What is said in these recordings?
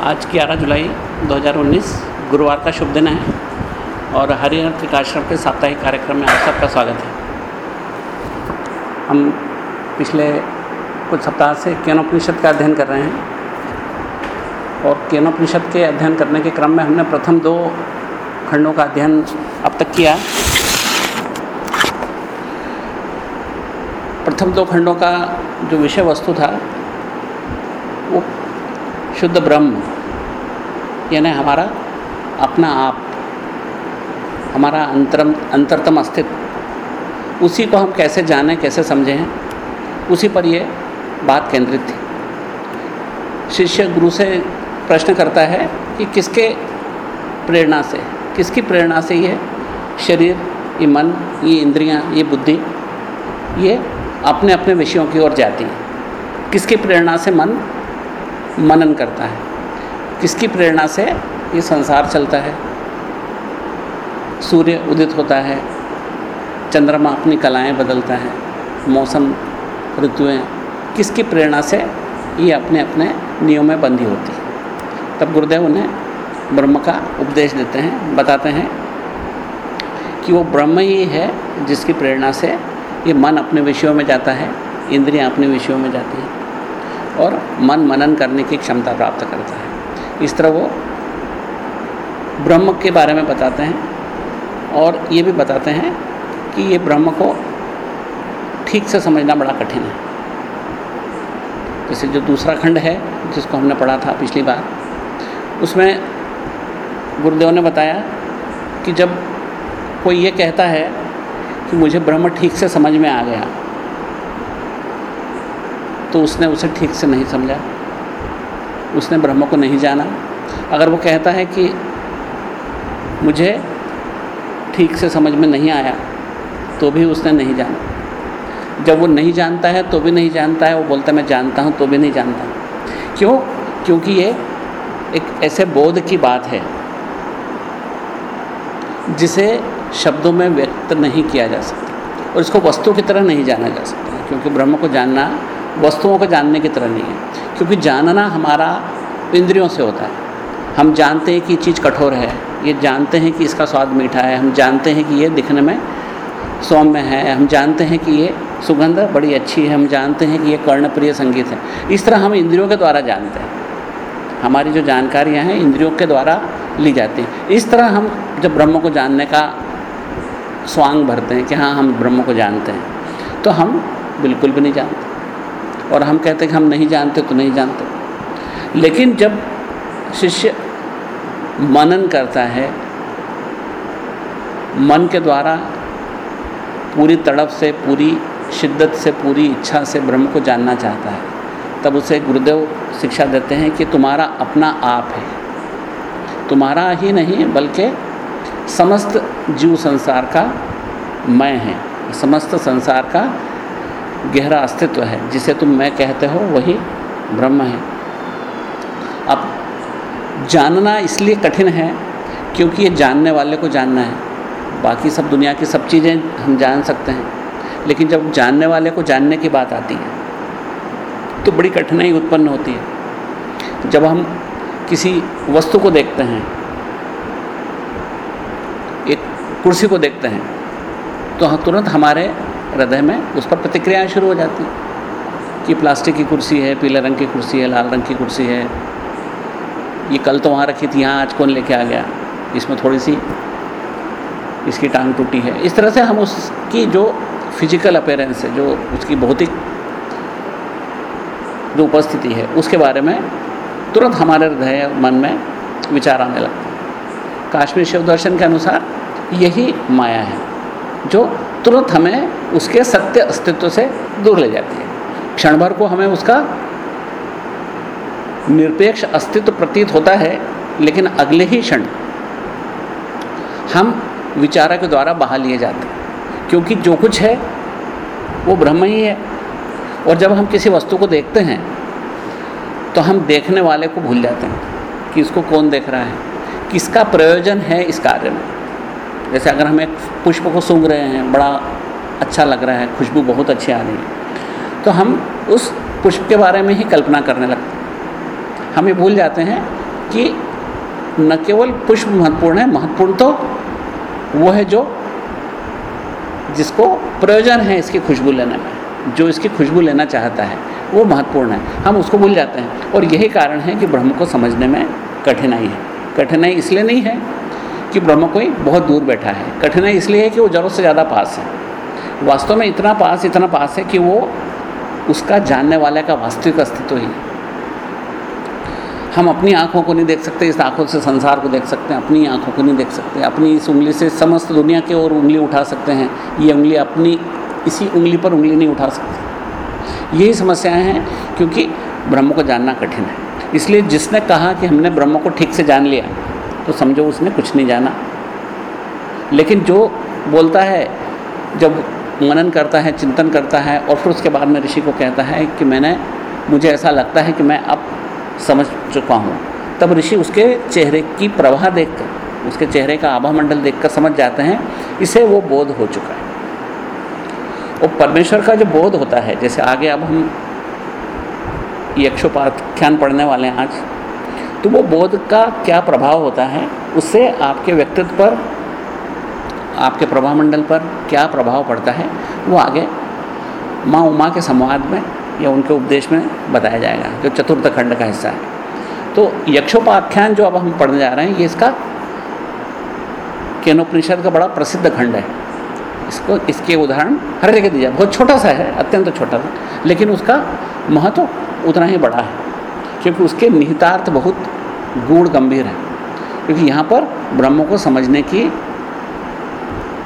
आज 11 जुलाई 2019 गुरुवार का शुभ दिन है और हरिहर आश्रम के साप्ताहिक कार्यक्रम में आप सबका स्वागत है। हम पिछले कुछ सप्ताह से केनोपनिषद का अध्ययन कर रहे हैं और केनोपनिषद के अध्ययन करने के क्रम में हमने प्रथम दो खंडों का अध्ययन अब तक किया। प्रथम दो खंडों का जो विषय वस्तु था शुद्ध ब्रह्म यानी हमारा अपना आप हमारा अंतरम अंतरतम अस्तित्व। उसी को हम कैसे जाने कैसे समझें हैं? उसी पर ये बात केंद्रित थी। शिष्य गुरु से प्रश्न करता है कि किसके प्रेरणा से किसकी प्रेरणा से ये शरीर ये मन ये इंद्रियाँ, ये बुद्धि ये अपने अपने विषयों की ओर जाती है? किसकी प्रेरणा से मन मनन करता है। किसकी प्रेरणा से ये संसार चलता है? सूर्य उदित होता है, चंद्रमा अपनी कलाएँ बदलता है, मौसम, ऋतुएँ, किसकी प्रेरणा से ये अपने अपने नियम में बंधी होती है? तब गुरुदेव उन्हें ब्रह्म का उपदेश देते हैं, बताते हैं कि वो ब्रह्म ही है जिसकी प्रेरणा से ये मन अपने विषयों में जाता है, इंद्रियाँ अपने विषयों में जाती हैं। और मन मनन करने की क्षमता प्राप्त करता है। इस तरह वो ब्रह्म के बारे में बताते हैं और ये भी बताते हैं कि ये ब्रह्म को ठीक से समझना बड़ा कठिन है। जैसे जो दूसरा खंड है, जिसको हमने पढ़ा था पिछली बार, उसमें गुरुदेव ने बताया कि जब कोई ये कहता है कि मुझे ब्रह्म ठीक से समझ में आ गया तो उसने उसे ठीक से नहीं समझा। उसने ब्रह्म को नहीं जाना। अगर वो कहता है कि मुझे ठीक से समझ में नहीं आया तो भी उसने नहीं जाना। जब वो नहीं जानता है तो भी नहीं जानता है। वो बोलता मैं जानता हूँ तो भी नहीं जानता क्यों? क्योंकि ये एक ऐसे बोध की बात है, जिसे शब्दों में व्यक्त नहीं किया जा सकता। और इसको वस्तु की तरह नहीं जाना जा सकता, क्योंकि ब्रह्म को जानना वस्तुओं को जानने की तरह नहीं है। क्योंकि जानना हमारा इंद्रियों से होता है। हम जानते हैं कि चीज़ कठोर है, ये जानते हैं कि इसका स्वाद मीठा है, हम जानते हैं कि ये दिखने में सौम्य है, हम जानते हैं कि ये सुगंध बड़ी अच्छी है, हम जानते हैं कि ये कर्णप्रिय संगीत है। इस तरह हम इंद्रियों के द्वारा जानते हैं। हमारी जो जानकारियाँ हैं इंद्रियों के द्वारा ली जाती हैं। इस तरह हम जब ब्रह्म को जानने का स्वांग भरते हैं कि हाँ हम ब्रह्म को जानते हैं तो हम बिल्कुल भी नहीं जानते। और हम कहते हैं कि हम नहीं जानते तो नहीं जानते। लेकिन जब शिष्य मनन करता है, मन के द्वारा पूरी तड़प से, पूरी शिद्दत से, पूरी इच्छा से ब्रह्म को जानना चाहता है, तब उसे गुरुदेव शिक्षा देते हैं कि तुम्हारा अपना आप है। तुम्हारा ही नहीं, बल्कि समस्त जीव संसार का मैं है, समस्त संसार का गहरा अस्तित्व है, जिसे तुम मैं कहते हो, वही ब्रह्म है। अब जानना इसलिए कठिन है, क्योंकि ये जानने वाले को जानना है। बाकी सब दुनिया की सब चीज़ें हम जान सकते हैं, लेकिन जब जानने वाले को जानने की बात आती है तो बड़ी कठिनाई उत्पन्न होती है। जब हम किसी वस्तु को देखते हैं, एक कुर्सी को देखते हैं तो तुरंत हमारे हृदय में उस पर प्रतिक्रियाएँ शुरू हो जाती हैं कि प्लास्टिक की कुर्सी है, पीले रंग की कुर्सी है, लाल रंग की कुर्सी है। ये कल तो वहाँ रखी थी, यहाँ आज कौन लेके आ गया? इसमें थोड़ी सी इसकी टांग टूटी है। इस तरह से हम उसकी जो फ़िज़िकल अपेयरेंस है, जो उसकी भौतिक जो उपस्थिति है, उसके बारे में तुरंत हमारे हृदय मन में विचार आने लगता है। काश्मीर शिव दर्शन के अनुसार यही माया है, जो तुरंत हमें उसके सत्य अस्तित्व से दूर ले जाती है। क्षण भर को हमें उसका निरपेक्ष अस्तित्व प्रतीत होता है, लेकिन अगले ही क्षण हम विचारा के द्वारा बहा लिए जाते हैं, क्योंकि जो कुछ है, वो ब्रह्म ही है। और जब हम किसी वस्तु को देखते हैं तो हम देखने वाले को भूल जाते हैं कि इसको कौन देख रहा है, किसका प्रयोजन है इस कार्य में। जैसे अगर हम एक पुष्प को सूंघ रहे हैं, बड़ा अच्छा लग रहा है, खुशबू बहुत अच्छी आ रही है तो हम उस पुष्प के बारे में ही कल्पना करने लगते हैं हम ये भूल जाते हैं कि न केवल पुष्प महत्वपूर्ण है, महत्वपूर्ण तो वो है जो, जिसको प्रयोजन है इसकी खुशबू लेने में, जो इसकी खुशबू लेना चाहता है, वो महत्वपूर्ण है। हम उसको भूल जाते हैं और यही कारण है कि ब्रह्म को समझने में कठिनाई है। कठिनाई इसलिए नहीं है कि ब्रह्म कोई बहुत दूर बैठा है। कठिनाई इसलिए है कि वो ज़रूरत से ज़्यादा पास है। वास्तव में इतना पास इतना पास है कि वो उसका जानने वाले का वास्तविक अस्तित्व ही। हम अपनी आँखों को नहीं देख सकते, इस आँखों से संसार को देख सकते हैं, अपनी आँखों को नहीं देख सकते। अपनी इस उंगली से समस्त दुनिया की ओर उंगली उठा सकते हैं। ये उंगली अपनी, इसी उंगली पर उंगली नहीं उठा सकती। यही समस्याएँ हैं, क्योंकि ब्रह्म को जानना कठिन है। इसलिए जिसने कहा कि हमने ब्रह्म को ठीक से जान लिया तो समझो उसने कुछ नहीं जाना। लेकिन जो बोलता है, जब मनन करता है, चिंतन करता है, और फिर उसके बाद में ऋषि को कहता है कि मैंने, मुझे ऐसा लगता है कि मैं अब समझ चुका हूँ। तब ऋषि उसके चेहरे की प्रवाह देखकर, उसके चेहरे का आभा मंडल देखकर समझ जाते हैं, इसे वो बोध हो चुका है। और परमेश्वर का जो बोध होता है, जैसे आगे अब हम यक्षोपाख्यान पढ़ने वाले हैं आज तो वो बोध का क्या प्रभाव होता है उससे आपके व्यक्तित्व पर, आपके प्रभाव मंडल पर क्या प्रभाव पड़ता है, वो आगे माँ उमा के संवाद में या उनके उपदेश में बताया जाएगा, जो चतुर्थ खंड का हिस्सा है। तो यक्षोपाख्यान जो अब हम पढ़ने जा रहे हैं, ये इसका केनोपनिषद का बड़ा प्रसिद्ध खंड है। इसको, इसके उदाहरण हर जगह दिया, बहुत छोटा सा है, अत्यंत तो छोटा सा लेकिन उसका महत्व उतना ही बड़ा है। क्योंकि उसके निहितार्थ बहुत गूढ़ गंभीर है। क्योंकि यहाँ पर ब्रह्म को समझने की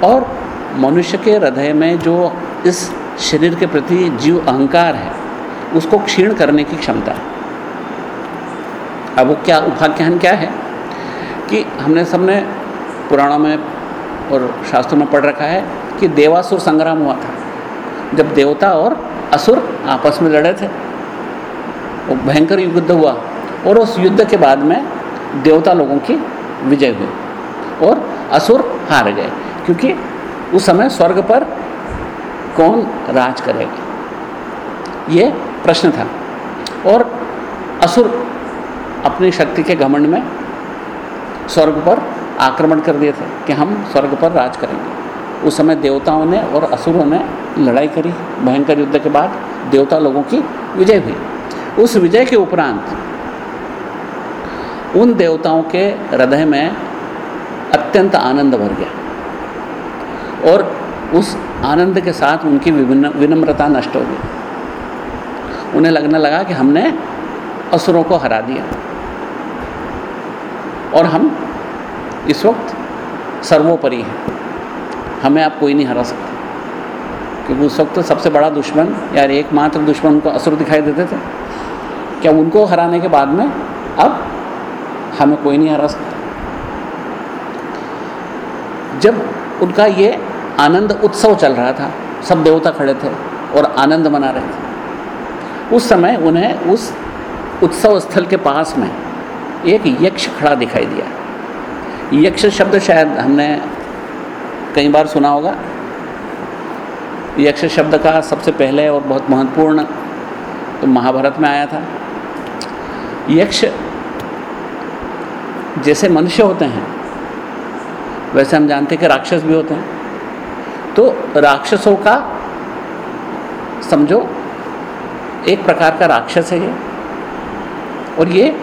और मनुष्य के हृदय में जो इस शरीर के प्रति जीव अहंकार है, उसको क्षीण करने की क्षमता है। अब वो क्या, उपाख्यान क्या है? कि हमने सबने पुराणों में और शास्त्रों में पढ़ रखा है कि देवासुर संग्राम हुआ था, जब देवता और असुर आपस में लड़े थे। वो भयंकर युद्ध हुआ और उस युद्ध के बाद में देवता लोगों की विजय हुई और असुर हार गए, क्योंकि उस समय स्वर्ग पर कौन राज करेगा? ये प्रश्न था। और असुर अपनी शक्ति के घमंड में स्वर्ग पर आक्रमण कर दिए थे कि हम स्वर्ग पर राज करेंगे। उस समय देवताओं ने और असुरों ने लड़ाई करी। भयंकर युद्ध के बाद देवता लोगों की विजय हुई। उस विजय के उपरांत उन देवताओं के हृदय में अत्यंत आनंद भर गया। और उस आनंद के साथ उनकी विनम्रता नष्ट हो गई। उन्हें लगने लगा कि हमने असुरों को हरा दिया। और हम इस वक्त सर्वोपरि हैं। हमें आप कोई नहीं हरा क्योंकि उस वक्त सबसे बड़ा दुश्मन, यार एकमात्र दुश्मन को असुर दिखाई देते थे। क्या उनको हराने के बाद में अब हमें कोई नहीं हरा सकता? जब उनका ये आनंद उत्सव चल रहा था, सब देवता खड़े थे और आनंद मना रहे थे। उस समय उन्हें उस उत्सव स्थल के पास में एक यक्ष खड़ा दिखाई दिया। यक्ष शब्द शायद हमने कई बार सुना होगा यक्ष शब्द का सबसे पहले और बहुत महत्वपूर्ण तो महाभारत में आया था। यक्ष जैसे मनुष्य होते हैं, वैसे हम जानते हैं कि राक्षस भी होते हैं। तो राक्षसों का, समझो, एक प्रकार का राक्षस है ये। और ये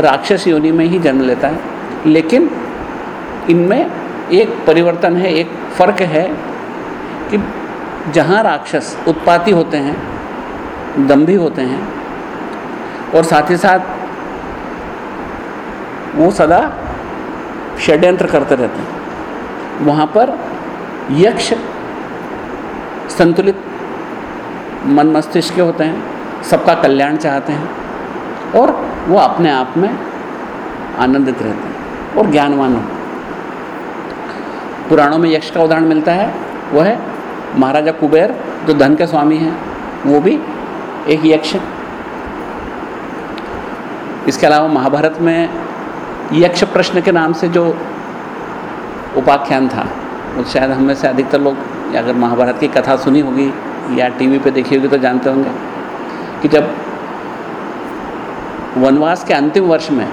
राक्षस योनि में ही जन्म लेता है। लेकिन इनमें एक परिवर्तन है, एक फ़र्क है कि जहाँ राक्षस उत्पाती होते हैं दम्भी होते हैं, और साथ ही साथ वो सदा षड्यंत्र करते रहते हैं। वहाँ पर यक्ष संतुलित मन मस्तिष्क के होते हैं, सबका कल्याण चाहते हैं, और वो अपने आप में आनंदित रहते हैं, और ज्ञानवान होते पुराणों में यक्ष का उदाहरण मिलता है, वह है महाराजा कुबेर, जो धन के स्वामी हैं, वो भी एक यक्ष इसके अलावा महाभारत में यक्ष प्रश्न के नाम से जो उपाख्यान था, वो शायद हम से अधिकतर लोग अगर महाभारत की कथा सुनी होगी, या टीवी पे देखी होगी तो जानते होंगे, कि जब वनवास के अंतिम वर्ष में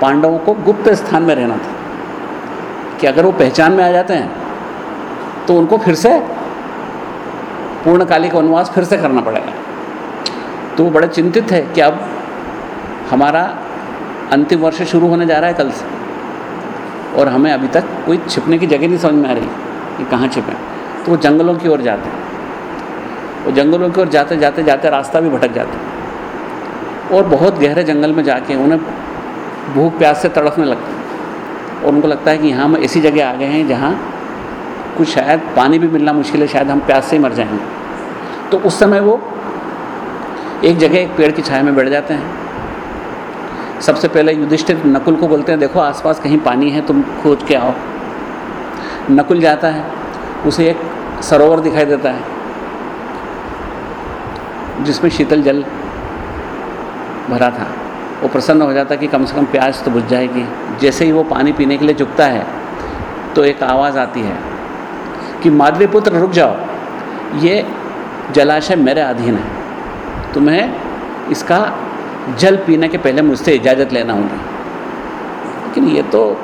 पांडवों को गुप्त स्थान में रहना था, कि अगर वो पहचान में आ जाते हैं तो उनको फिर से पूर्णकालिक वनवास फिर से करना पड़ेगा। तो वो बड़े चिंतित है कि अब हमारा अंतिम वर्ष शुरू होने जा रहा है कल से। और हमें अभी तक कोई छिपने की जगह नहीं समझ में आ रही कि कहाँ छिपें। तो वो जंगलों की ओर जाते। हैं वो जंगलों की ओर जाते जाते जाते रास्ता भी भटक जाते। और बहुत गहरे जंगल में जाके उन्हें भूख प्यास से तड़फने लगते। और उनको लगता है कि यहाँ हम ऐसी जगह आ गए हैं जहाँ कुछ शायद पानी भी मिलना मुश्किल है, शायद हम प्यास से ही मर जाएँगे। तो उस समय वो एक जगह एक पेड़ की छाया में बैठ जाते हैं। सबसे पहले युधिष्ठिर नकुल को बोलते हैं, देखो, आसपास कहीं पानी है, तुम खोज के आओ। नकुल जाता है, उसे एक सरोवर दिखाई देता है, जिसमें शीतल जल भरा था। वो प्रसन्न हो जाता कि कम से कम प्यास तो बुझ जाएगी। जैसे ही वो पानी पीने के लिए झुकता है तो एक आवाज़ आती है कि माधवी पुत्र, रुक जाओ। ये जलाशय मेरे अधीन है। तुम्हें इसका जल पीने के पहले मुझसे इजाज़त लेना होगी। लेकिन ये तो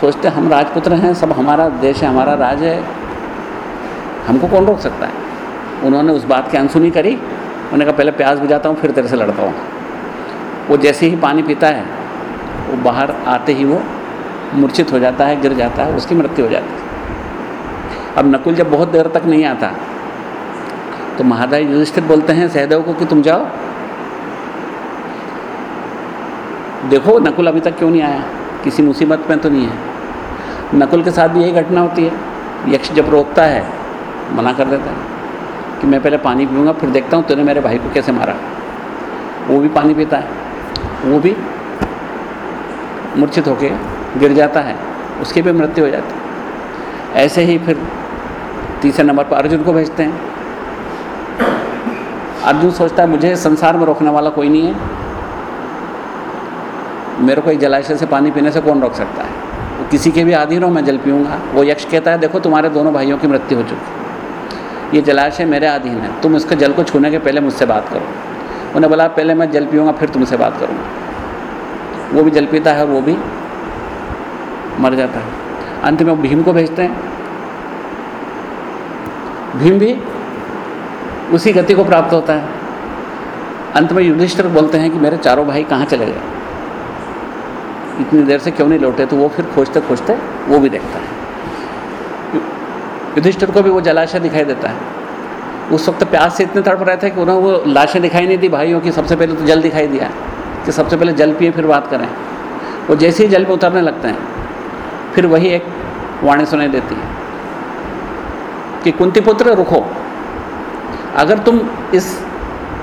सोचते हम राजपुत्र हैं, सब हमारा देश है, हमारा राज है। हमको कौन रोक सकता है? उन्होंने उस बात की अनसुनी करी। उन्होंने कहा, पहले प्याज बुझाता हूँ, फिर तेरे से लड़ता हूँ। वो जैसे ही पानी पीता है, वो बाहर आते ही वो मूर्छित हो जाता है, गिर जाता है, उसकी मृत्यु हो जाती है। अब नकुल जब बहुत देर तक नहीं आता तो महादाय युधिष्ठिर बोलते हैं, सहदेव को कि तुम जाओ। देखो, नकुल अभी तक क्यों नहीं आया? किसी मुसीबत में तो नहीं है। नकुल के साथ भी यही घटना होती है। यक्ष जब रोकता है, मना कर देता है कि मैं पहले पानी पीऊँगा, फिर देखता हूँ तूने मेरे भाई को कैसे मारा। वो भी पानी पीता है। वो भी मूर्छित होके गिर जाता है। उसकी भी मृत्यु हो जाती है। ऐसे ही फिर तीसरे नंबर पर अर्जुन को भेजते हैं। अर्जुन सोचता है, मुझे संसार में रोकने वाला कोई नहीं है। मेरे को एक जलाशय से पानी पीने से कौन रोक सकता है? वो किसी के भी आधीन हो, मैं जल पीऊँगा। वो यक्ष कहता है, देखो, तुम्हारे दोनों भाइयों की मृत्यु हो चुकी ये जलाशय मेरे अधीन है। तुम इसके जल को छूने के पहले मुझसे बात करो। उन्हें बोला, पहले मैं जल पीऊँगा, फिर तुमसे बात करूँगा। वो भी जल पीता है वो भी मर जाता है। अंत में वो भीम को भेजते हैं। भीम भी उसी गति को प्राप्त होता है। अंत में युधिष्ठिर बोलते हैं कि मेरे चारों भाई कहाँ चले गए? इतनी देर से क्यों नहीं लौटे? तो वो फिर खोजते खोजते वो भी देखता है। युधिष्ठिर को भी वो जलाशय दिखाई देता है। उस वक्त प्यास से इतने तड़प रहे थे कि उन्हें वो लाशें दिखाई नहीं दी। भाइयों की सबसे पहले तो जल दिखाई दिया कि सबसे पहले जल पिए, फिर बात करें। वो जैसे ही जल में उतरने लगते हैं, फिर वही एक वाणी सुनाई देती है। कि कुंती पुत्र, रुको। अगर तुम इस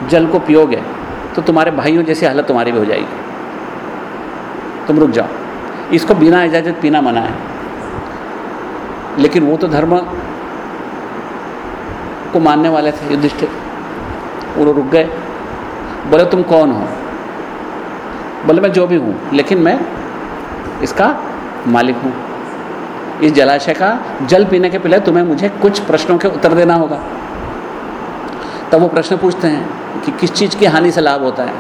जल को पियोगे तो तुम्हारे भाइयों जैसी हालत तुम्हारी भी हो जाएगी। तुम रुक जाओ। इसको बिना इजाज़त पीना मना है लेकिन वो तो धर्म को मानने वाले थे, युधिष्ठिर। वो रुक गए। बोले, तुम कौन हो? बोले, मैं जो भी हूँ, लेकिन मैं इसका मालिक हूँ। इस जलाशय का जल पीने के पहले तुम्हें मुझे कुछ प्रश्नों के उत्तर देना होगा। तब वो प्रश्न पूछते हैं कि किस चीज़ की हानि से लाभ होता है?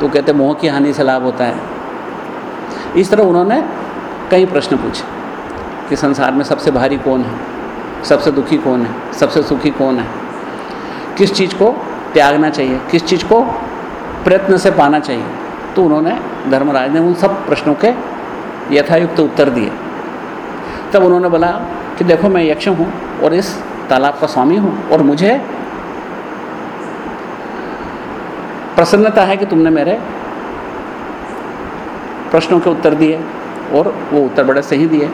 तो कहते मोह की हानि से लाभ होता है। इस तरह उन्होंने कई प्रश्न पूछे कि संसार में सबसे भारी कौन है? सबसे दुखी कौन है? सबसे सुखी कौन है? किस चीज़ को त्यागना चाहिए? किस चीज़ को प्रयत्न से पाना चाहिए? तो उन्होंने धर्मराज ने उन सब प्रश्नों के यथायुक्त उत्तर दिए। तब उन्होंने बोला कि देखो मैं यक्ष हूँ और इस तालाब का स्वामी हूँ और मुझे प्रसन्नता है कि तुमने मेरे प्रश्नों के उत्तर दिए और वो उत्तर बड़े सही दिए।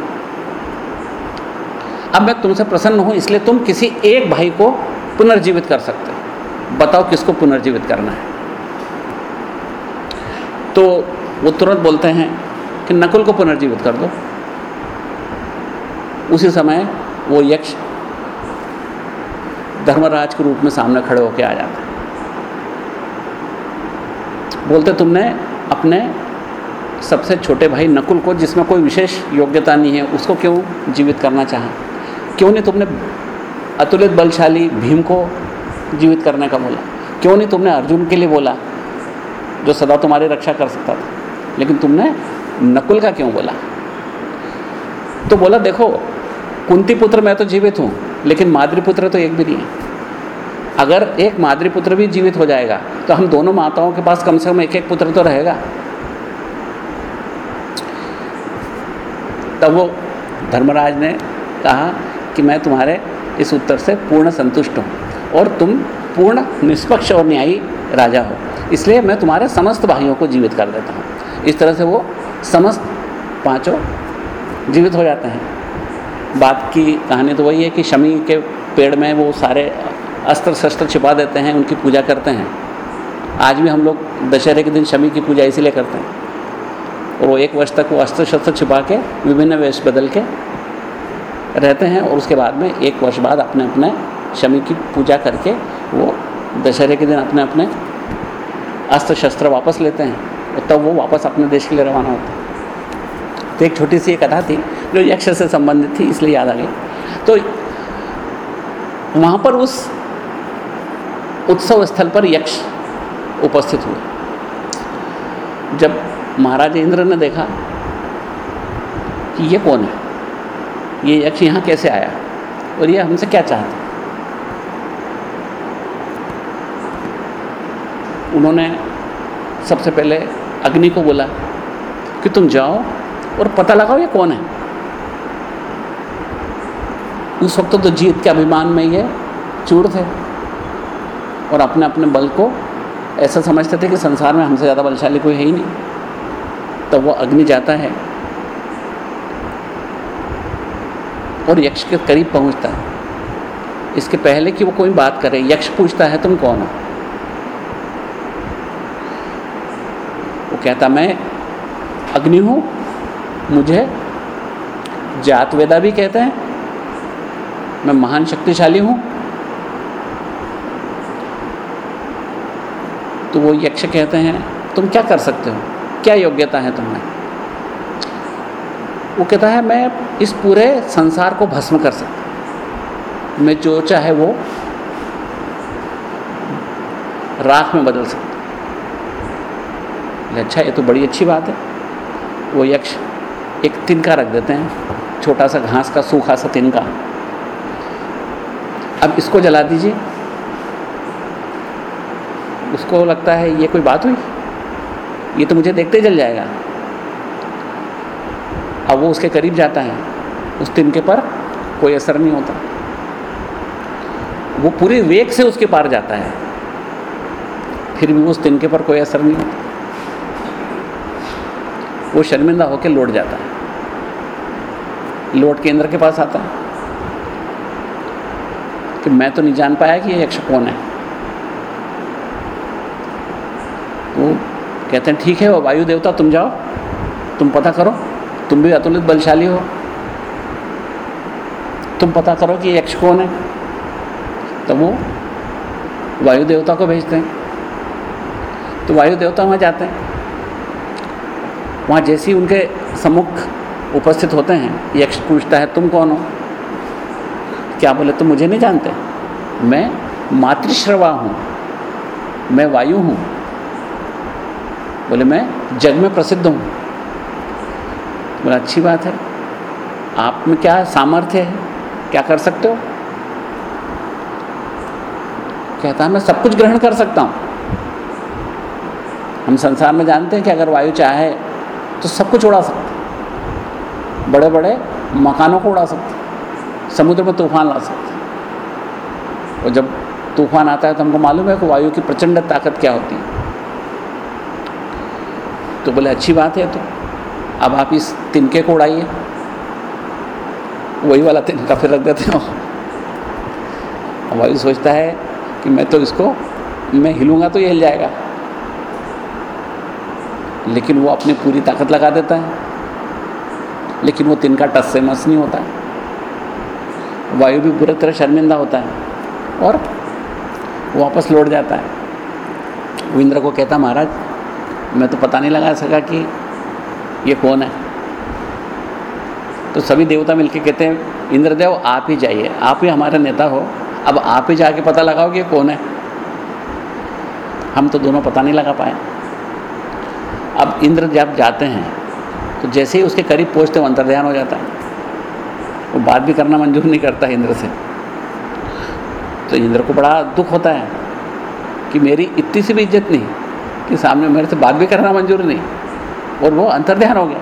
अब मैं तुमसे प्रसन्न हूँ, इसलिए तुम किसी एक भाई को पुनर्जीवित कर सकते हो। बताओ किसको पुनर्जीवित करना है। तो वो तुरंत बोलते हैं कि नकुल को पुनर्जीवित कर दो। उसी समय वो यक्ष धर्मराज के रूप में सामने खड़े होकर आ जाता है। बोलते, तुमने अपने सबसे छोटे भाई नकुल को, जिसमें कोई विशेष योग्यता नहीं है, उसको क्यों जीवित करना चाहा? क्यों नहीं तुमने अतुलित बलशाली भीम को जीवित करने का बोला? क्यों नहीं तुमने अर्जुन के लिए बोला, जो सदा तुम्हारी रक्षा कर सकता था? लेकिन तुमने नकुल का क्यों बोला? तो बोला, देखो कुंती पुत्र मैं तो जीवित हूँ, लेकिन माद्री पुत्र तो एक भी नहीं है। अगर एक माद्री पुत्र भी जीवित हो जाएगा तो हम दोनों माताओं के पास कम से कम एक एक पुत्र तो रहेगा। तब वो धर्मराज ने कहा कि मैं तुम्हारे इस उत्तर से पूर्ण संतुष्ट हूँ और तुम पूर्ण निष्पक्ष और न्यायी राजा हो। इसलिए मैं तुम्हारे समस्त भाइयों को जीवित कर देता हूँ। इस तरह से वो समस्त पाँचों जीवित हो जाते हैं। बात की कहानी तो वही है कि शमी के पेड़ में वो सारे अस्त्र शस्त्र छिपा देते हैं, उनकी पूजा करते हैं। आज भी हम लोग दशहरे के दिन शमी की पूजा इसीलिए करते हैं। और वो एक वर्ष तक वो अस्त्र शस्त्र छिपा के, विभिन्न वेश बदल के रहते हैं और उसके बाद में एक वर्ष बाद अपने अपने शमी की पूजा करके वो दशहरे के दिन अपने अपने अस्त्र शस्त्र वापस लेते हैं। तब वो वापस अपने देश के लिए रवाना होते हैं। तो एक छोटी सी कथा थी जो यक्ष से संबंधित थी, इसलिए याद आ गई। तो वहाँ पर उस उत्सव स्थल पर यक्ष उपस्थित हुए। जब महाराज इंद्र ने देखा कि ये कौन है, ये यक्ष यहाँ कैसे आया और ये हमसे क्या चाहता उन्होंने सबसे पहले अग्नि को बोला कि तुम जाओ और पता लगाओ ये कौन है। उस वक्त तो जीत के अभिमान में ये चूर थे। और अपने अपने बल को ऐसा समझते थे कि संसार में हमसे ज़्यादा बलशाली कोई है ही नहीं। तब वो अग्नि जाता है और यक्ष के करीब पहुँचता है। इसके पहले कि वो कोई बात करे, यक्ष पूछता है, तुम कौन हो? वो कहता, मैं अग्नि हूँ। मुझे जात वेदा भी कहते हैं मैं महान शक्तिशाली हूँ? तो वो यक्ष कहते हैं, तुम क्या कर सकते हो? क्या योग्यता है तुम्हें वो कहता है, मैं इस पूरे संसार को भस्म कर सकता मैं जो चाहे वो राख में बदल सकता अच्छा ये तो बड़ी अच्छी बात है। वो यक्ष एक तिनका रख देते हैं, छोटा सा घास का, सूखा सा तिनका। अब इसको जला दीजिए। उसको लगता है, ये कोई बात हुई? ये तो मुझे देखते जल जाएगा। अब वो उसके करीब जाता है। उस तिनके पर कोई असर नहीं होता। वो पूरे वेग से उसके पार जाता है। फिर भी उस तिनके पर कोई असर नहीं होता। वो शर्मिंदा होकर लौट जाता है। लौट के इंद्र के पास आता है। कि मैं तो नहीं जान पाया कि ये यक्ष कौन है। वो कहते हैं, ठीक है वो वायु देवता तुम जाओ, तुम पता करो, तुम भी अतुलित बलशाली हो। तुम पता करो कि यक्ष कौन है। तो वो वायु देवता को भेजते हैं। तो वायु देवता वहाँ जाते हैं। वहाँ जैसे ही उनके सम्मुख उपस्थित होते हैं, यक्ष पूछता है, तुम कौन हो? क्या बोले तुम मुझे नहीं जानते। मैं मातृश्रवा हूँ। मैं वायु हूँ। बोले, मैं जग में प्रसिद्ध हूँ। बोला, अच्छी बात है। आप में क्या सामर्थ्य है? क्या कर सकते हो? कहता है मैं सब कुछ ग्रहण कर सकता हूँ। हम संसार में जानते हैं कि अगर वायु चाहे तो सब कुछ उड़ा सकते बड़े बड़े मकानों को उड़ा सकते समुद्र में तूफ़ान ला सकते और जब तूफ़ान आता है तो हमको मालूम है कि वायु की प्रचंड ताकत क्या होती है। तो बोले, अच्छी बात है तो अब आप इस तिनके को उड़ाइए। वही वाला तिनका फिर रख देते हो। वायु सोचता है कि मैं तो इसको, मैं हिलूँगा तो ये हिल जाएगा। लेकिन वो अपनी पूरी ताकत लगा देता है। लेकिन वो तिनका टस से मस नहीं होता। है वायु भी बुरी तरह शर्मिंदा होता है और वापस लौट जाता है। इंद्र को कहता, महाराज, मैं तो पता नहीं लगा सका कि ये कौन है? तो सभी देवता मिलके कहते हैं, इंद्रदेव, आप ही जाइए, आप ही हमारे नेता हो, अब आप ही जाके पता लगाओ कि ये कौन है? हम तो दोनों पता नहीं लगा पाए। अब इंद्र जब जाते हैं तो जैसे ही उसके करीब पहुँचते वो अंतर्ध्यान हो जाता है। वो बात भी करना मंजूर नहीं करता इंद्र से। तो इंद्र को बड़ा दुख होता है कि मेरी इतनी सी भी इज़्ज़त नहीं, कि सामने मेरे से बात भी करना मंजूर नहीं, और वो अंतर्ध्यान हो गया।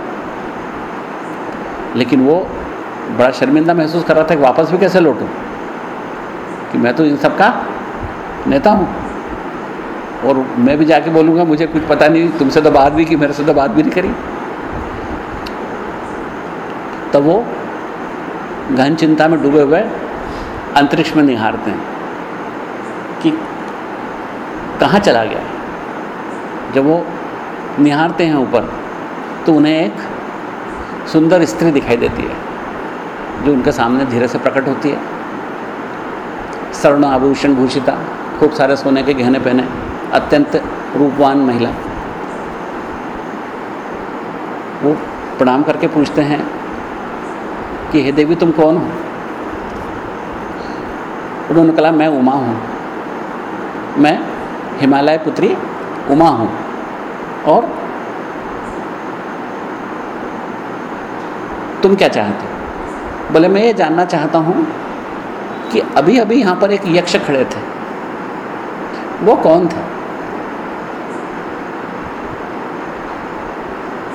लेकिन वो बड़ा शर्मिंदा महसूस कर रहा था कि वापस भी कैसे लौटूं, कि मैं तो इन सब का नेता हूँ, और मैं भी जाके बोलूँगा, मुझे कुछ पता नहीं, तुमसे तो बात भी की, मेरे से तो बात भी नहीं करी। तब वो गहन चिंता में डूबे हुए अंतरिक्ष में निहारते हैं कि कहाँ चला गया? जब वो निहारते हैं ऊपर तो उन्हें एक सुंदर स्त्री दिखाई देती है, जो उनके सामने धीरे से प्रकट होती है। स्वर्ण आभूषण भूषिता, खूब सारे सोने के गहने पहने, अत्यंत रूपवान महिला। वो प्रणाम करके पूछते हैं कि हे, देवी तुम कौन हो? उन्होंने कहा, मैं उमा हूँ। मैं हिमालय पुत्री उमा हूँ। और तुम क्या चाहते हो? बोले, मैं ये जानना चाहता हूँ कि अभी अभी यहाँ पर एक यक्ष खड़े थे। वो कौन था?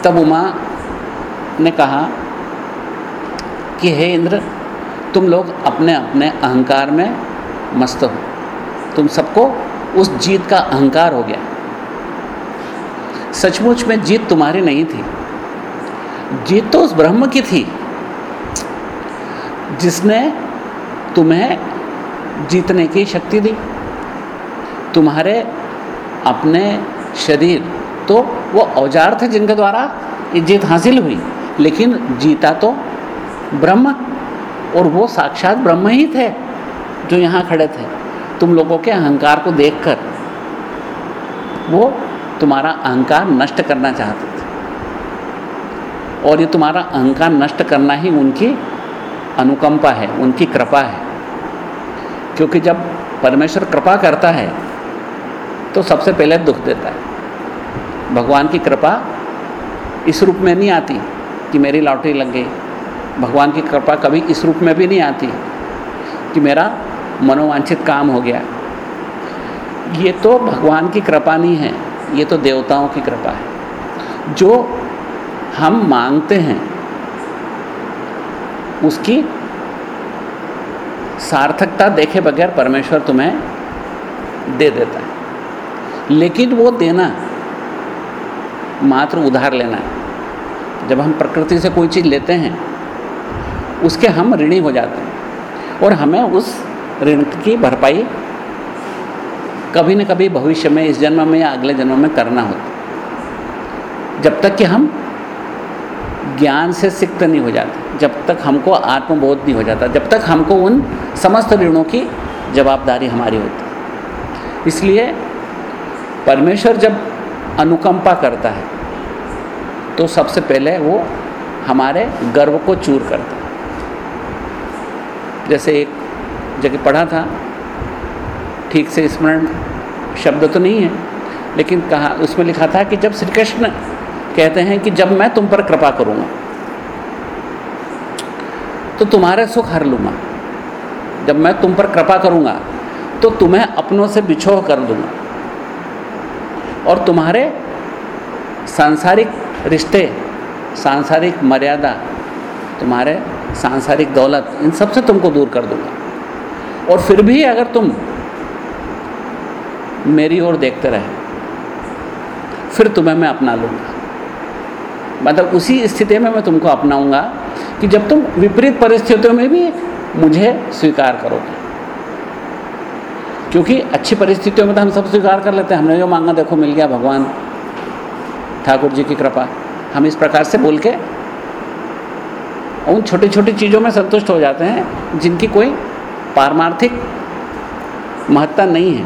तब उमा ने कहा कि हे इंद्र, तुम लोग अपने अपने अहंकार में मस्त हो। तुम सबको उस जीत का अहंकार हो गया। सचमुच में जीत तुम्हारी नहीं थी। जीत तो उस ब्रह्म की थी, जिसने तुम्हें जीतने की शक्ति दी। तुम्हारे अपने शरीर तो वो औज़ार थे जिनके द्वारा ये जीत हासिल हुई, लेकिन जीता तो ब्रह्म, और वो साक्षात ब्रह्म ही थे जो यहाँ खड़े थे। तुम लोगों के अहंकार को देखकर, वो तुम्हारा अहंकार नष्ट करना चाहते थे। और ये तुम्हारा अहंकार नष्ट करना ही उनकी अनुकंपा है, उनकी कृपा है। क्योंकि जब परमेश्वर कृपा करता है तो सबसे पहले दुख देता है। भगवान की कृपा इस रूप में नहीं आती कि मेरी लॉटरी लग गई। भगवान की कृपा कभी इस रूप में भी नहीं आती कि मेरा मनोवांछित काम हो गया। ये तो भगवान की कृपा नहीं है, ये तो देवताओं की कृपा है। जो हम मांगते हैं, उसकी सार्थकता देखे बगैर परमेश्वर तुम्हें दे देता है। लेकिन वो देना मात्र उधार लेना है। जब हम प्रकृति से कोई चीज़ लेते हैं उसके हम ऋणी हो जाते हैं। और हमें उस ऋण की भरपाई कभी न कभी भविष्य में, इस जन्म में या अगले जन्म में करना होता जब तक कि हम ज्ञान से सिक्त नहीं हो जाते, जब तक हमको आत्मबोध नहीं हो जाता, जब तक हमको उन समस्त ऋणों की जवाबदारी हमारी होती इसलिए परमेश्वर जब अनुकंपा करता है तो सबसे पहले वो हमारे गर्व को चूर करता है। जैसे एक जगह पढ़ा था, ठीक से स्मरण, शब्द तो नहीं है, लेकिन कहा, उसमें लिखा था कि जब श्री कृष्ण कहते हैं कि जब मैं तुम पर कृपा करूँगा तो तुम्हारे सुख हर लूँगा। जब मैं तुम पर कृपा करूँगा तो तुम्हें अपनों से बिछोह कर दूँगा। और तुम्हारे सांसारिक रिश्ते, सांसारिक मर्यादा तुम्हारे सांसारिक दौलत, इन सबसे तुमको दूर कर दूँगा। और फिर भी अगर तुम मेरी ओर देखते रहे, फिर तुम्हें मैं अपना लूँगा। मतलब उसी स्थिति में मैं तुमको अपनाऊँगा कि जब तुम विपरीत परिस्थितियों में भी मुझे स्वीकार करोगे। क्योंकि अच्छी परिस्थितियों में तो हम सब स्वीकार कर लेते हैं। हमने जो मांगा, देखो, मिल गया भगवान, ठाकुर जी की कृपा। हम इस प्रकार से बोल के उन छोटी छोटी चीज़ों में संतुष्ट हो जाते हैं, जिनकी कोई पारमार्थिक महत्ता नहीं है।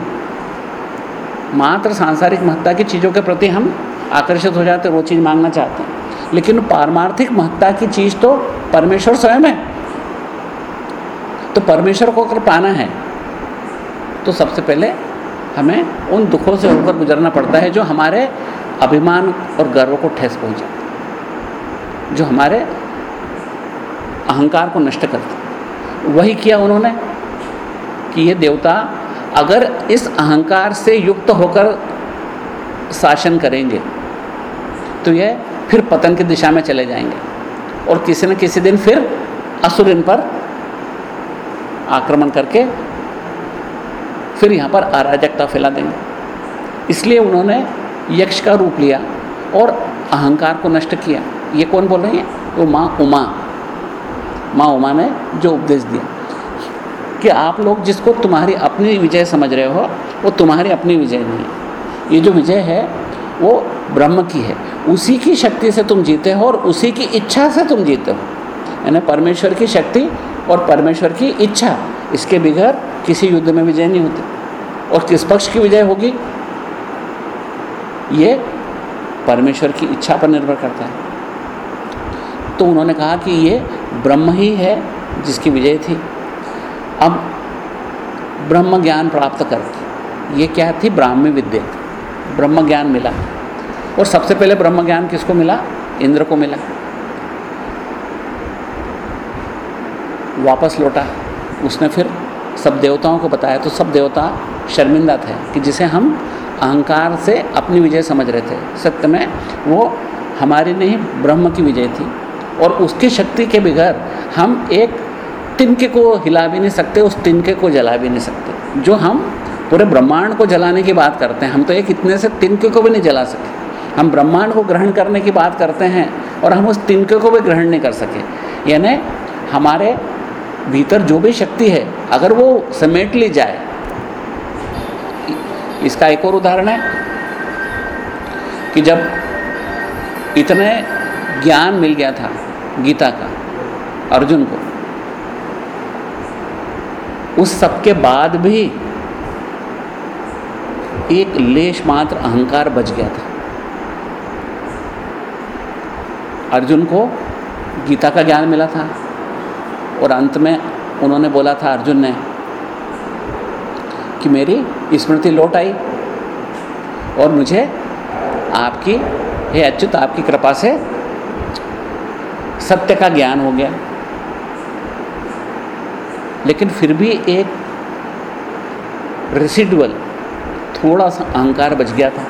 मात्र सांसारिक महत्ता की चीज़ों के प्रति हम आकर्षित हो जाते हैं, वो चीज़ मांगना चाहते हैं। लेकिन पारमार्थिक महत्ता की चीज़ तो परमेश्वर स्वयं है। तो परमेश्वर को अगर पाना है तो सबसे पहले हमें उन दुखों से होकर गुजरना पड़ता है, जो हमारे अभिमान और गर्व को ठेस पहुंचाते जो हमारे अहंकार को नष्ट कर दिया। वही किया उन्होंने कि ये देवता अगर इस अहंकार से युक्त होकर शासन करेंगे तो ये फिर पतन की दिशा में चले जाएँगे और किसी न किसी दिन फिर असुर इन पर आक्रमण करके फिर यहाँ पर अराजकता फैला देंगे। इसलिए उन्होंने यक्ष का रूप लिया और अहंकार को नष्ट किया। ये कौन बोल रही है? वो माँ उमा। माँ उमा ने जो उपदेश दिया कि आप लोग जिसको तुम्हारी अपनी विजय समझ रहे हो, वो तुम्हारी अपनी विजय नहीं है। ये जो विजय है, वो ब्रह्म की है। उसी की शक्ति से तुम जीते हो और उसी की इच्छा से तुम जीते हो। यानी परमेश्वर की शक्ति और परमेश्वर की इच्छा, इसके बगैर किसी युद्ध में विजय नहीं होती। और किस पक्ष की विजय होगी? ये परमेश्वर की इच्छा पर निर्भर करता है। तो उन्होंने कहा कि ये ब्रह्म ही है जिसकी विजय थी। अब ब्रह्म ज्ञान प्राप्त करके ये क्या थी? ब्राह्मी विद्या। ब्रह्म ज्ञान मिला। और सबसे पहले ब्रह्म ज्ञान किसको मिला? इंद्र को मिला। वापस लौटा। उसने फिर सब देवताओं को बताया। तो सब देवता शर्मिंदा थे कि जिसे हम अहंकार से अपनी विजय समझ रहे थे। सत्य में वो हमारी नहीं, ब्रह्म की विजय थी। और उसकी शक्ति के बगैर हम एक तिनके को हिला भी नहीं सकते, उस तिनके को जला भी नहीं सकते। जो हम पूरे ब्रह्मांड को जलाने की बात करते हैं, हम तो एक इतने से तिनके को भी नहीं जला सके। हम ब्रह्मांड को ग्रहण करने की बात करते हैं और हम उस तिनके को भी ग्रहण नहीं कर सके। यानी हमारे भीतर जो भी शक्ति है, अगर वो समेट ली जाए, इसका एक और उदाहरण है कि जब इतने ज्ञान मिल गया था गीता का, अर्जुन को। उस सब के बाद भी एक लेश मात्र अहंकार बच गया था। अर्जुन को गीता का ज्ञान मिला था और अंत में उन्होंने बोला था अर्जुन ने कि मेरी स्मृति लौट आई और मुझे आपकी, हे अच्युत, आपकी कृपा से सत्य का ज्ञान हो गया। लेकिन फिर भी एक रेसिडुअल थोड़ा सा अहंकार बच गया था।